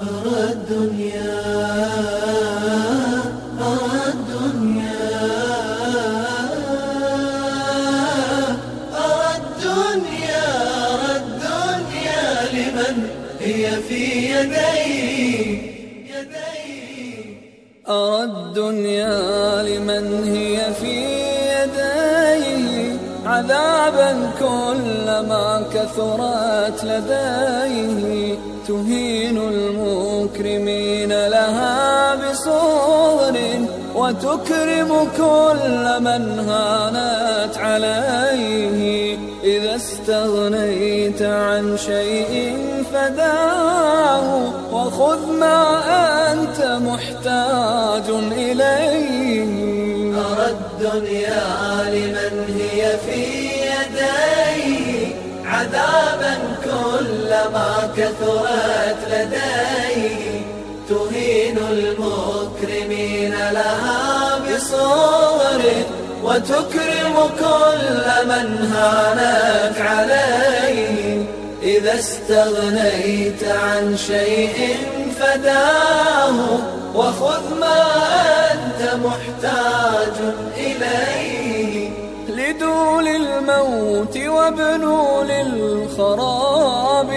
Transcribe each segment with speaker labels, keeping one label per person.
Speaker 1: أرى الدنيا أرى الدنيا أرى الدنيا أرى الدنيا لمن هي في يدي
Speaker 2: أرى الدنيا لمن هي في يديه عذابا كلما كثرت لديه تهين المكرمين لها بصور وتكرم كل من هانت عليه. إذا استغنيت عن شيء فداه وخذ ما أنت محتاج إليه.
Speaker 1: أرى الدنيا لمن هي في يديه. عذابا كلما كثرت لديه تهين المكرمين لها بصور وتكرم كل من هانت عليه. إذا استغنيت عن شيء فداه وخذ ما أنت محتاج.
Speaker 2: الموت وابنوا للخراب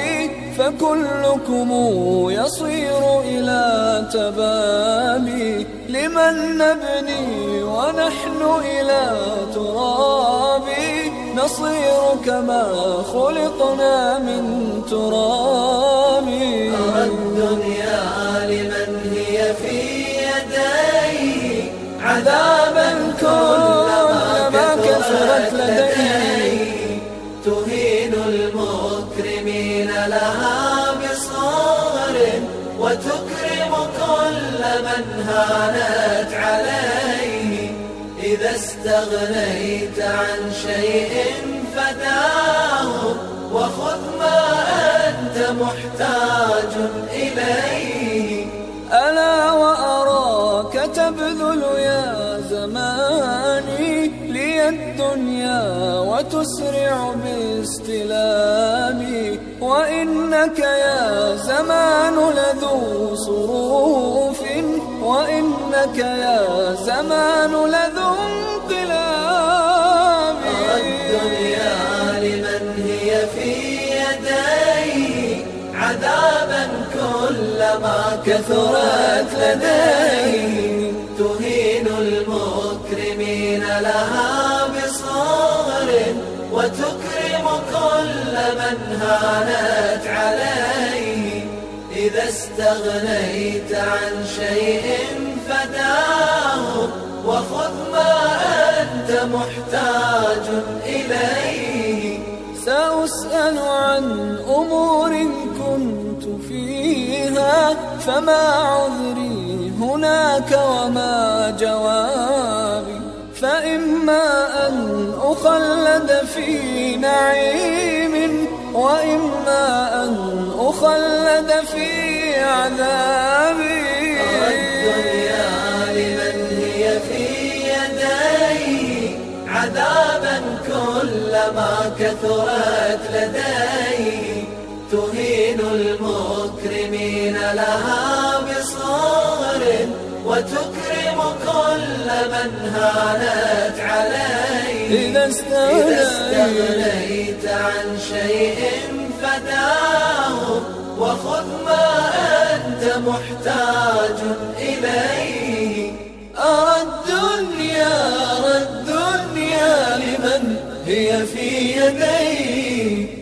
Speaker 2: فكلكم يصير إلى تبابي لمن نبني ونحن إلى ترابي نصير كما خلقنا من تراب.
Speaker 1: أرى الدنيا لمن هي في يديه عذابا كلما كثرت لديه وتكرم كل من هانت عليه. إذا استغنيت عن شيء فداه وخذ ما أنت محتاج إليه.
Speaker 2: ألا وأراك تبذل الدنيا وتسرع باستلامي وإنك يا زمان لذو صروف وإنك يا زمان لذو انقلاب.
Speaker 1: الدنيا لمن هي في يديه عذابا كلما كثرت لديه تهين المكرمين لها وتكرم كل من هانت عليه. إذا استغنيت عن شيء فداه وخذ ما أنت محتاج إليه.
Speaker 2: سأسأل عن أمور كنت فيها فما عذري هناك وما جوابي أخلد في نعيم وإما أن أخلد في عذابي.
Speaker 1: الدنيا لمن هي في يديه عذابا كلما كثرت لديه تهين المكرمين لها بصور وتكرم كل من هانت عليه
Speaker 2: إذا استغنيت,
Speaker 1: عن شيء فداه وخذ ما أنت محتاج إليه. أرى الدنيا أرى الدنيا لمن هي في يديه.